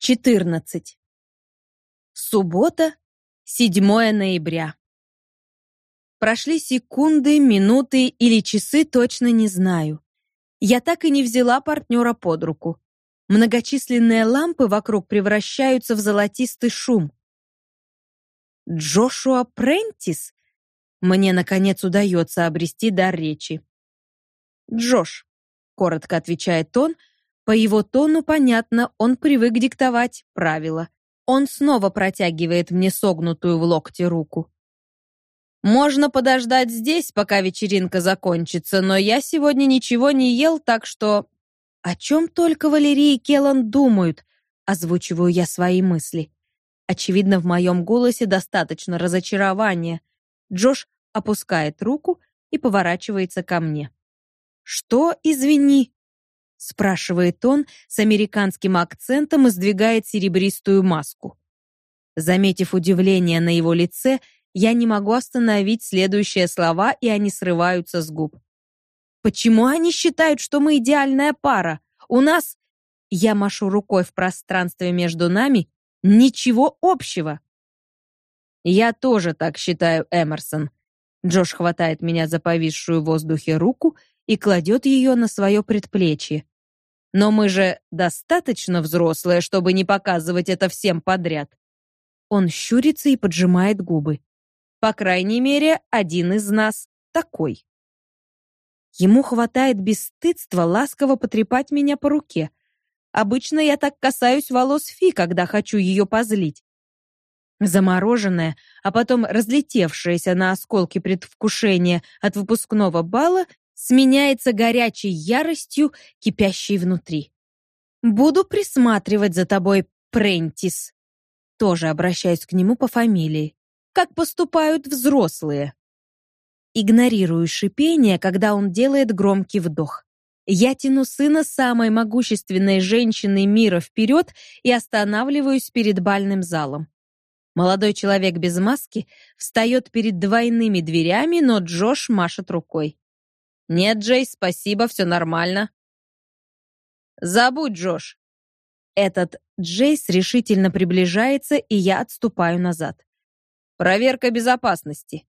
14. Суббота, 7 ноября. Прошли секунды, минуты или часы, точно не знаю. Я так и не взяла партнера под руку. Многочисленные лампы вокруг превращаются в золотистый шум. Джошуа Прентис? Мне, наконец, удается обрести дар речи. «Джош», — коротко отвечает он, — по его тону понятно, он привык диктовать правила. Он снова протягивает мне согнутую в локте руку. Можно подождать здесь, пока вечеринка закончится, но я сегодня ничего не ел, так что о чем только Валерий и Келан думают, озвучиваю я свои мысли. Очевидно, в моем голосе достаточно разочарования. Джош опускает руку и поворачивается ко мне. Что, извини? Спрашивает он с американским акцентом и сдвигает серебристую маску. Заметив удивление на его лице, я не могу остановить следующие слова, и они срываются с губ. Почему они считают, что мы идеальная пара? У нас я машу рукой в пространстве между нами, ничего общего. Я тоже так считаю, Эмерсон. Джош хватает меня за повисшую в воздухе руку и кладет ее на свое предплечье. Но мы же достаточно взрослые, чтобы не показывать это всем подряд. Он щурится и поджимает губы. По крайней мере, один из нас такой. Ему хватает бесстыдства ласково потрепать меня по руке. Обычно я так касаюсь волос Фи, когда хочу ее позлить. Замороженная, а потом разлетевшаяся на осколки предвкушения от выпускного бала, сменяется горячей яростью, кипящей внутри. Буду присматривать за тобой, Прентис. Тоже обращаюсь к нему по фамилии. Как поступают взрослые. Игнорирую шипение, когда он делает громкий вдох. Я тяну сына самой могущественной женщины мира вперед и останавливаюсь перед бальным залом. Молодой человек без маски встает перед двойными дверями, но Джош машет рукой. «Нет, Джей, спасибо, все нормально». «Забудь, Джош». Этот Джейс решительно приближается, и я отступаю назад. «Проверка безопасности».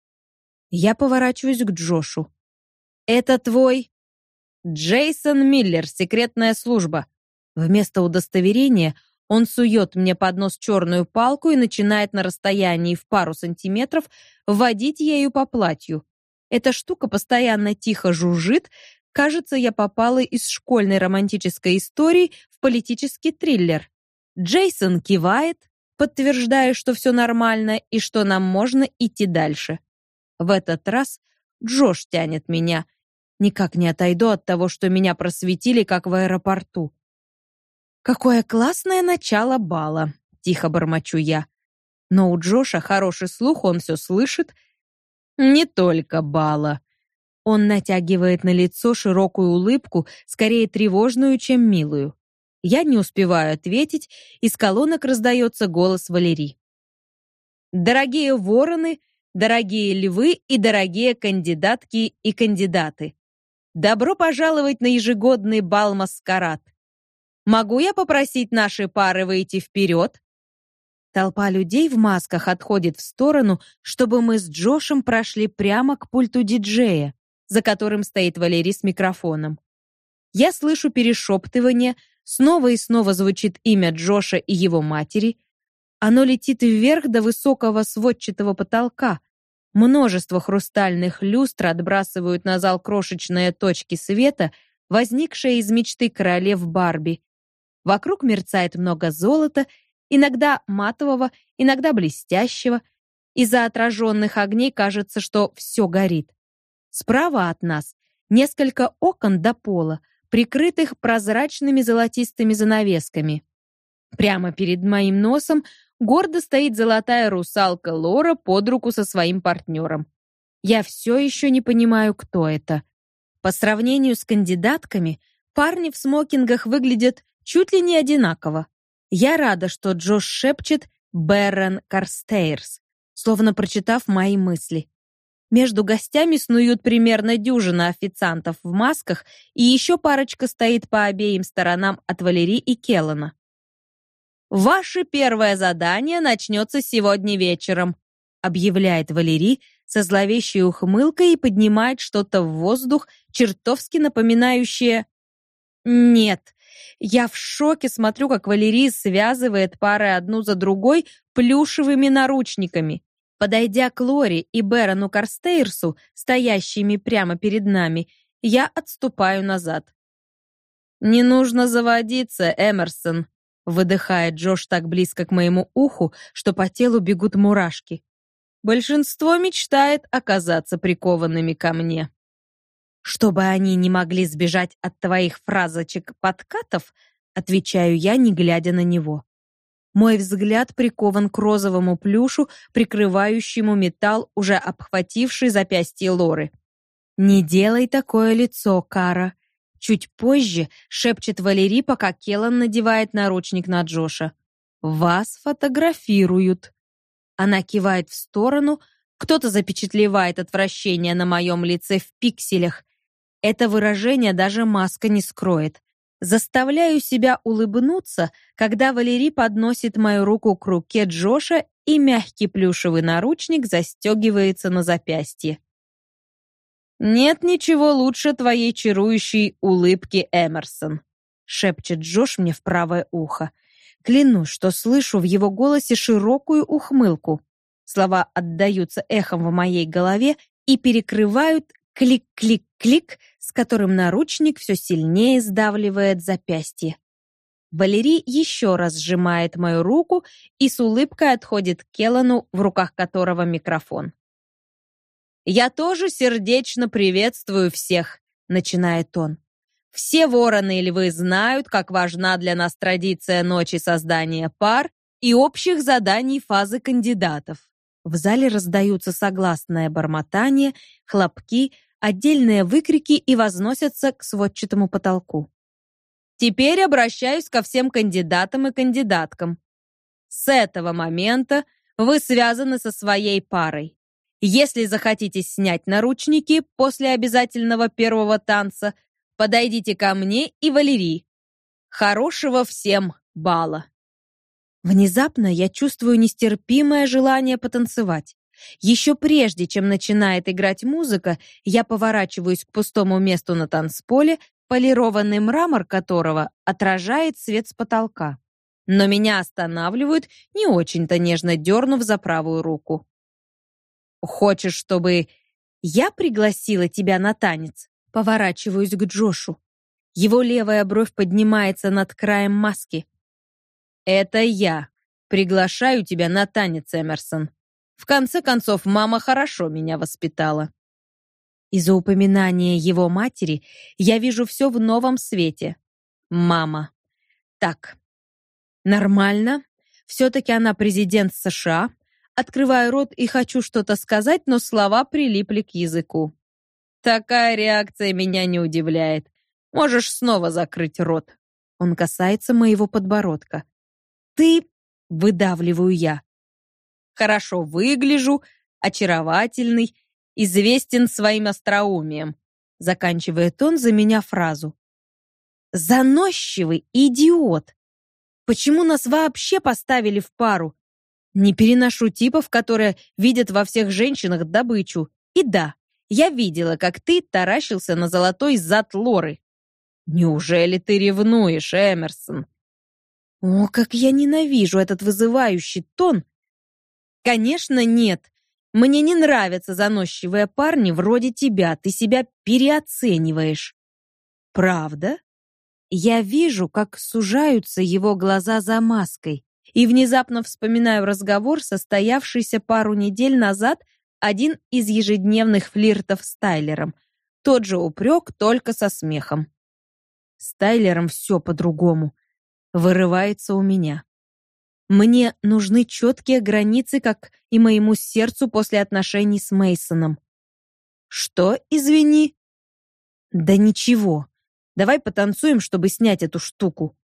Я поворачиваюсь к Джошу. «Это твой...» «Джейсон Миллер, секретная служба». Вместо удостоверения он сует мне под нос черную палку и начинает на расстоянии в пару сантиметров водить ею по платью. Эта штука постоянно тихо жужжит. Кажется, я попала из школьной романтической истории в политический триллер. Джейсон кивает, подтверждая, что все нормально и что нам можно идти дальше. В этот раз Джош тянет меня. Никак не отойду от того, что меня просветили, как в аэропорту. Какое классное начало бала, тихо бормочу я. Но у Джоша хороший слух, он все слышит не только бала. Он натягивает на лицо широкую улыбку, скорее тревожную, чем милую. Я не успеваю ответить, из колонок раздается голос Валерии. Дорогие вороны, дорогие львы и дорогие кандидатки и кандидаты. Добро пожаловать на ежегодный бал Маскарад. Могу я попросить наши пары выйти вперед? Толпа людей в масках отходит в сторону, чтобы мы с Джошем прошли прямо к пульту диджея, за которым стоит Валерий с микрофоном. Я слышу перешептывание, снова и снова звучит имя Джоша и его матери. Оно летит вверх до высокого сводчатого потолка. Множество хрустальных люстр отбрасывают на зал крошечные точки света, возникшие из мечты королев Барби. Вокруг мерцает много золота иногда матового, иногда блестящего. Из-за отраженных огней кажется, что все горит. Справа от нас несколько окон до пола, прикрытых прозрачными золотистыми занавесками. Прямо перед моим носом гордо стоит золотая русалка Лора под руку со своим партнером. Я все еще не понимаю, кто это. По сравнению с кандидатками, парни в смокингах выглядят чуть ли не одинаково. Я рада, что Джош шепчет «Бэрон Карстейрс», словно прочитав мои мысли. Между гостями снуют примерно дюжина официантов в масках, и еще парочка стоит по обеим сторонам от Валерии и Келлана. «Ваше первое задание начнется сегодня вечером», объявляет Валерий со зловещей ухмылкой и поднимает что-то в воздух, чертовски напоминающее... Нет, я в шоке смотрю, как Валерий связывает пары одну за другой плюшевыми наручниками. Подойдя к Лори и Берону Карстейрсу, стоящими прямо перед нами, я отступаю назад. «Не нужно заводиться, Эмерсон», — выдыхает Джош так близко к моему уху, что по телу бегут мурашки. «Большинство мечтает оказаться прикованными ко мне». «Чтобы они не могли сбежать от твоих фразочек-подкатов», отвечаю я, не глядя на него. Мой взгляд прикован к розовому плюшу, прикрывающему металл, уже обхвативший запястье Лоры. «Не делай такое лицо, Кара. Чуть позже шепчет Валерий, пока Келан надевает наручник на Джоша. «Вас фотографируют». Она кивает в сторону, кто-то запечатлевает отвращение на моем лице в пикселях. Это выражение даже маска не скроет. Заставляю себя улыбнуться, когда Валерий подносит мою руку к руке Джоша и мягкий плюшевый наручник застегивается на запястье. «Нет ничего лучше твоей чарующей улыбки, Эмерсон», шепчет Джош мне в правое ухо. Клянусь, что слышу в его голосе широкую ухмылку. Слова отдаются эхом в моей голове и перекрывают клик-клик-клик, с которым наручник все сильнее сдавливает запястье. Валерий еще раз сжимает мою руку и с улыбкой отходит к Келлану, в руках которого микрофон. «Я тоже сердечно приветствую всех», — начинает он. «Все вороны и львы знают, как важна для нас традиция ночи создания пар и общих заданий фазы кандидатов». В зале раздаются согласное бормотание, хлопки, отдельные выкрики и возносятся к сводчатому потолку. Теперь обращаюсь ко всем кандидатам и кандидаткам. С этого момента вы связаны со своей парой. Если захотите снять наручники после обязательного первого танца, подойдите ко мне и Валерии. Хорошего всем бала. Внезапно я чувствую нестерпимое желание потанцевать. Еще прежде, чем начинает играть музыка, я поворачиваюсь к пустому месту на танцполе, полированный мрамор которого отражает свет с потолка. Но меня останавливают, не очень-то нежно дернув за правую руку. Хочешь, чтобы я пригласила тебя на танец? Поворачиваюсь к Джошу. Его левая бровь поднимается над краем маски. Это я приглашаю тебя на танец, Эмерсон. В конце концов, мама хорошо меня воспитала. Из-за упоминания его матери я вижу все в новом свете. Мама. Так. Нормально. Все-таки она президент США, Открываю рот и хочу что-то сказать, но слова прилипли к языку. Такая реакция меня не удивляет. Можешь снова закрыть рот. Он касается моего подбородка. Ты, выдавливаю я. Хорошо выгляжу, очаровательный, известен своим остроумием. Заканчивает он за меня фразу. Заносчивый идиот. Почему нас вообще поставили в пару? Не переношу типов, которые видят во всех женщинах добычу. И да, я видела, как ты таращился на золотой зад Лоры. Неужели ты ревнуешь, Эмерсон? О, как я ненавижу этот вызывающий тон. Конечно, нет. Мне не нравятся заносчивые парни вроде тебя. Ты себя переоцениваешь. Правда? Я вижу, как сужаются его глаза за маской и внезапно вспоминаю разговор, состоявшийся пару недель назад, один из ежедневных флиртов с Тайлером. Тот же упрек, только со смехом. С Тайлером все по-другому. Вырывается у меня. Мне нужны четкие границы, как и моему сердцу после отношений с Мейсоном. Что, извини? Да ничего. Давай потанцуем, чтобы снять эту штуку.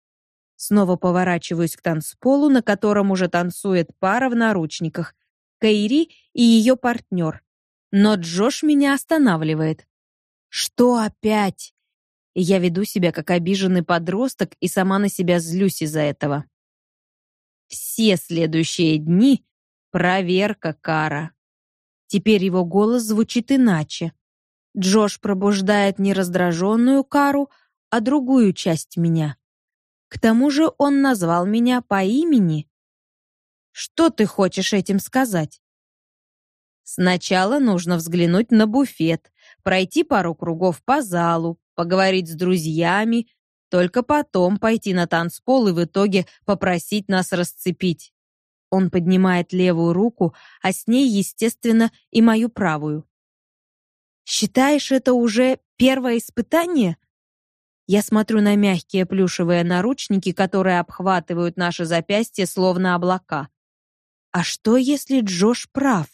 Снова поворачиваюсь к танцполу, на котором уже танцует пара в наручниках. Кайри и ее партнер. Но Джош меня останавливает. «Что опять?» Я веду себя как обиженный подросток и сама на себя злюсь из-за этого. Все следующие дни — проверка Кара. Теперь его голос звучит иначе. Джош пробуждает не раздраженную Кару, а другую часть меня. К тому же он назвал меня по имени. Что ты хочешь этим сказать? Сначала нужно взглянуть на буфет, пройти пару кругов по залу, поговорить с друзьями, только потом пойти на танцпол и в итоге попросить нас расцепить. Он поднимает левую руку, а с ней, естественно, и мою правую. Считаешь это уже первое испытание? Я смотрю на мягкие плюшевые наручники, которые обхватывают наши запястья словно облака. А что, если Джош прав?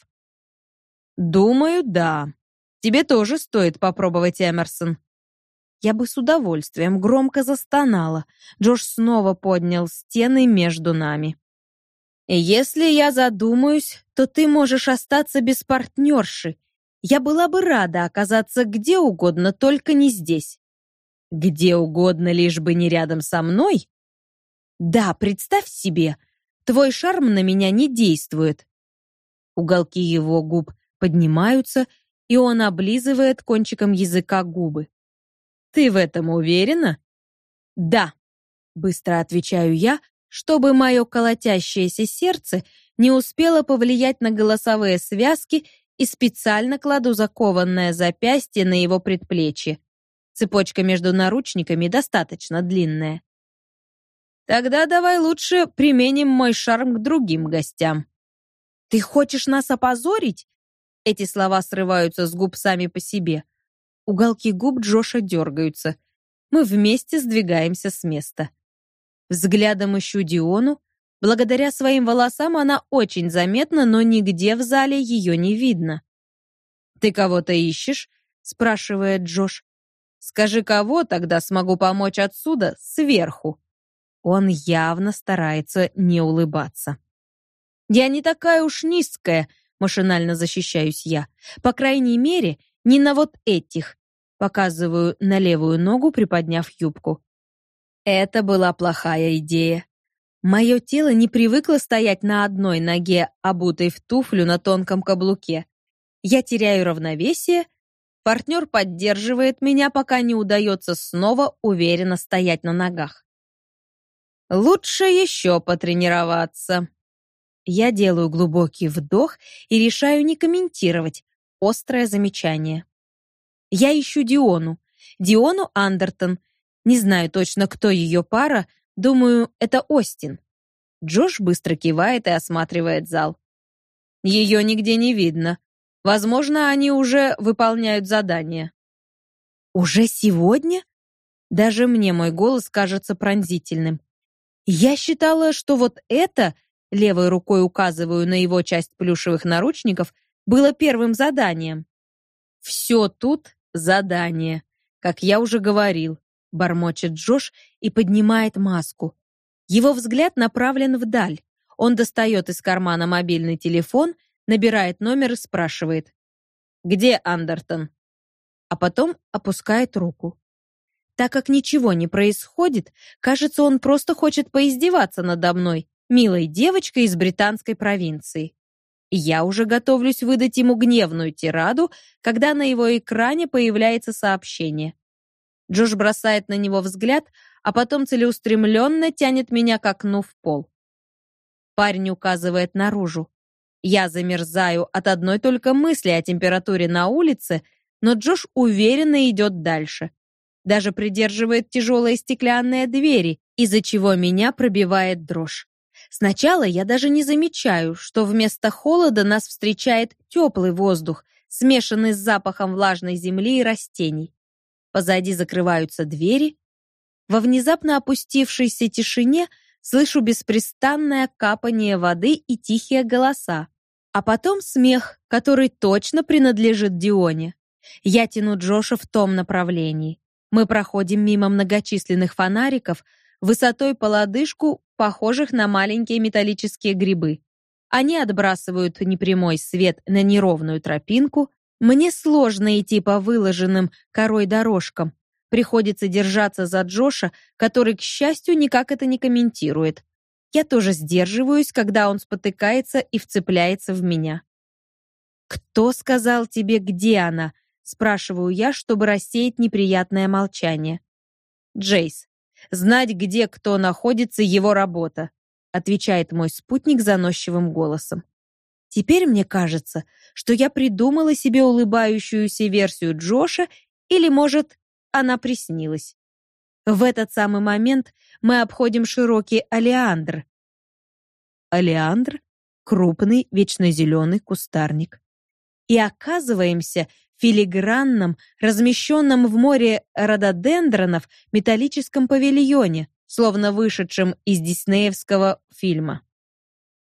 Думаю, да. Тебе тоже стоит попробовать Эмерсон. Я бы с удовольствием громко застонала. Джош снова поднял стены между нами. Если я задумаюсь, то ты можешь остаться без партнерши. Я была бы рада оказаться где угодно, только не здесь. Где угодно, лишь бы не рядом со мной? Да, представь себе, твой шарм на меня не действует. Уголки его губ поднимаются, и он облизывает кончиком языка губы. Ты в этом уверена? Да, быстро отвечаю я, чтобы мое колотящееся сердце не успело повлиять на голосовые связки и специально кладу закованное запястье на его предплечье. Цепочка между наручниками достаточно длинная. Тогда давай лучше применим мой шарм к другим гостям. Ты хочешь нас опозорить? Эти слова срываются с губ сами по себе. Уголки губ Джоша дергаются. Мы вместе сдвигаемся с места. Взглядом ищу Диону. Благодаря своим волосам она очень заметна, но нигде в зале ее не видно. «Ты кого-то ищешь?» — спрашивает Джош. Скажи, кого тогда смогу помочь отсюда, сверху?» Он явно старается не улыбаться. «Я не такая уж низкая», — машинально защищаюсь я. «По крайней мере, не на вот этих». Показываю на левую ногу, приподняв юбку. Это была плохая идея. Мое тело не привыкло стоять на одной ноге, обутой в туфлю на тонком каблуке. Я теряю равновесие Партнер поддерживает меня, пока не удается снова уверенно стоять на ногах. Лучше еще потренироваться. Я делаю глубокий вдох и решаю не комментировать острое замечание. Я ищу Диону. Диону Андертон. Не знаю точно, кто ее пара, думаю, это Остин. Джош быстро кивает и осматривает зал. Ее нигде не видно. Возможно, они уже выполняют задание. Уже сегодня? Даже мне мой голос кажется пронзительным. Я считала, что вот это, левой рукой указываю на его часть плюшевых наручников, было первым заданием. Все тут задание, как я уже говорил, бормочет Джош и поднимает маску. Его взгляд направлен вдаль. Он достает из кармана мобильный телефон набирает номер и спрашивает. «Где Андертон?» А потом опускает руку. Так как ничего не происходит, кажется, он просто хочет поиздеваться надо мной, милой девочкой из британской провинции. Я уже готовлюсь выдать ему гневную тираду, когда на его экране появляется сообщение. Джош бросает на него взгляд, а потом целеустремленно тянет меня к окну в пол. Парень указывает наружу. Я замерзаю от одной только мысли о температуре на улице, но Джош уверенно идет дальше. Даже придерживает тяжелые стеклянные двери, из-за чего меня пробивает дрожь. Сначала я даже не замечаю, что вместо холода нас встречает теплый воздух, смешанный с запахом влажной земли и растений. Позади закрываются двери. Во внезапно опустившейся тишине слышу беспрестанное капание воды и тихие голоса. А потом смех, который точно принадлежит Дионе. Я тяну Джоша в том направлении. Мы проходим мимо многочисленных фонариков, высотой по лодыжку, похожих на маленькие металлические грибы. Они отбрасывают непрямой свет на неровную тропинку. Мне сложно идти по выложенным корой дорожкам. Приходится держаться за Джоша, который, к счастью, никак это не комментирует. Я тоже сдерживаюсь, когда он спотыкается и вцепляется в меня. «Кто сказал тебе, где она?» спрашиваю я, чтобы рассеять неприятное молчание. Джейс. Знать, где кто находится, его работа, отвечает мой спутник заносчивым голосом. Теперь мне кажется, что я придумала себе улыбающуюся версию Джоша или, может, она приснилась. В этот самый момент мы обходим широкий алиандр. Алиандр — крупный вечно зеленый кустарник. И оказываемся филигранном, размещенном в море рододендронов металлическом павильоне, словно вышедшем из диснеевского фильма.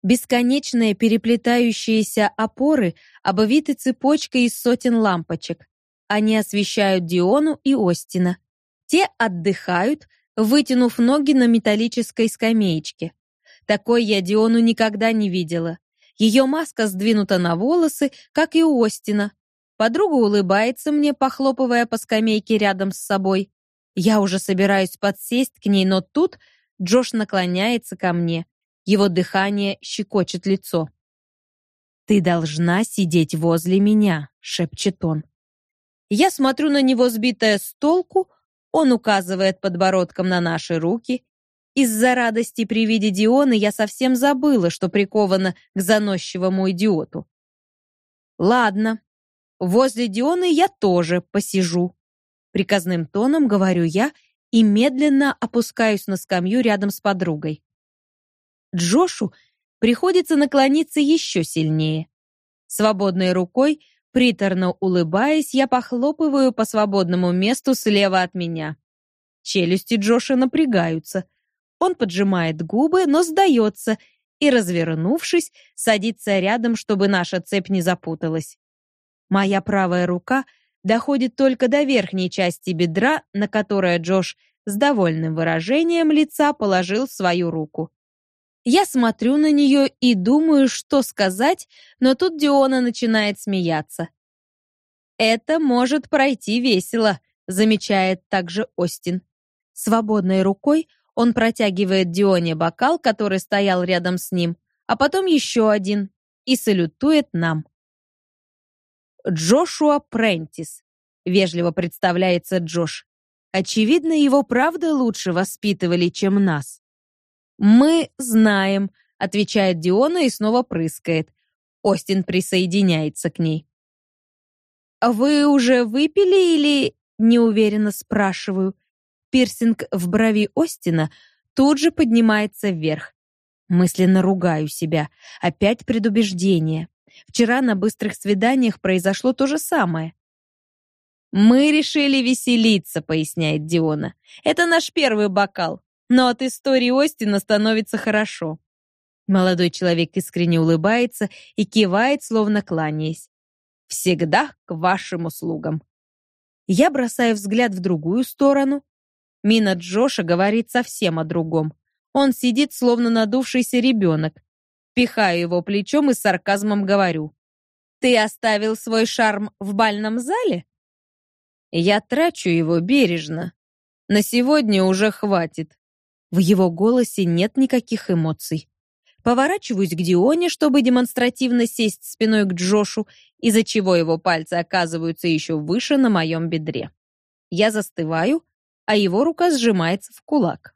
Бесконечные переплетающиеся опоры обвиты цепочкой из сотен лампочек. Они освещают Диону и Остина. Те отдыхают, вытянув ноги на металлической скамеечке. Такой я Диону никогда не видела. Ее маска сдвинута на волосы, как и у Остина, Подруга улыбается мне, похлопывая по скамейке рядом с собой. Я уже собираюсь подсесть к ней, но тут Джош наклоняется ко мне. Его дыхание щекочет лицо. «Ты должна сидеть возле меня», — шепчет он. Я смотрю на него, сбитая с толку, он указывает подбородком на наши руки. Из-за радости при виде Дионы я совсем забыла, что прикована к заносчивому идиоту. Ладно, Возле Дионы я тоже посижу. Приказным тоном говорю я и медленно опускаюсь на скамью рядом с подругой. Джошу приходится наклониться еще сильнее. Свободной рукой, приторно улыбаясь, я похлопываю по свободному месту слева от меня. Челюсти Джоша напрягаются. Он поджимает губы, но сдается и, развернувшись, садится рядом, чтобы наша цепь не запуталась. Моя правая рука доходит только до верхней части бедра, на которое Джош с довольным выражением лица положил свою руку. Я смотрю на нее и думаю, что сказать, но тут Диона начинает смеяться. «Это может пройти весело», — замечает также Остин. Свободной рукой он протягивает Дионе бокал, который стоял рядом с ним, а потом еще один, и салютует нам. Джошуа Прентис, вежливо представляется Джош. Очевидно, его правда лучше воспитывали, чем нас. Мы знаем, отвечает Диона и снова прыскает. Остин присоединяется к ней. Вы уже выпили или неуверенно спрашиваю? Пирсинг в брови Остина тут же поднимается вверх. Мысленно ругаю себя. Опять предубеждение. Вчера на быстрых свиданиях произошло то же самое. «Мы решили веселиться», — поясняет Диона. «Это наш первый бокал, но от истории Остина становится хорошо». Молодой человек искренне улыбается и кивает, словно кланяясь. «Всегда к вашим услугам». Я бросаю взгляд в другую сторону. Мина Джоша говорит совсем о другом. Он сидит, словно надувшийся ребенок, Пихаю его плечом и с сарказмом говорю. «Ты оставил свой шарм в бальном зале?» «Я трачу его бережно. На сегодня уже хватит». В его голосе нет никаких эмоций. Поворачиваюсь к Дионе, чтобы демонстративно сесть спиной к Джошу, из-за чего его пальцы оказываются еще выше на моем бедре. Я застываю, а его рука сжимается в кулак.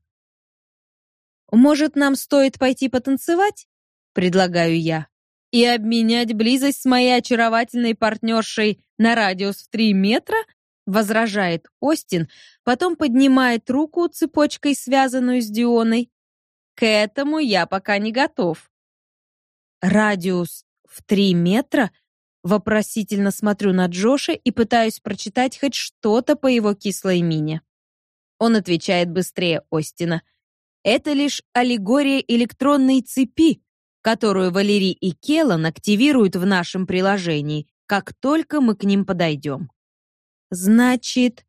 «Может, нам стоит пойти потанцевать?» Предлагаю я, и обменять близость с моей очаровательной партнершей на радиус в три метра, возражает Остин, потом поднимает руку цепочкой, связанную с Дионой. К этому я пока не готов. Радиус в три метра? Вопросительно смотрю на Джоша и пытаюсь прочитать хоть что-то по его кислой мине. Он отвечает быстрее Остина. Это лишь аллегория электронной цепи, которую Валерий и Келлан активируют в нашем приложении, как только мы к ним подойдем. Значит,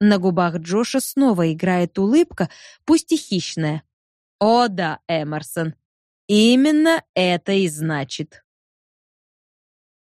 на губах Джоша снова играет улыбка, пусть и хищная. О да, Эмерсон, именно это и значит.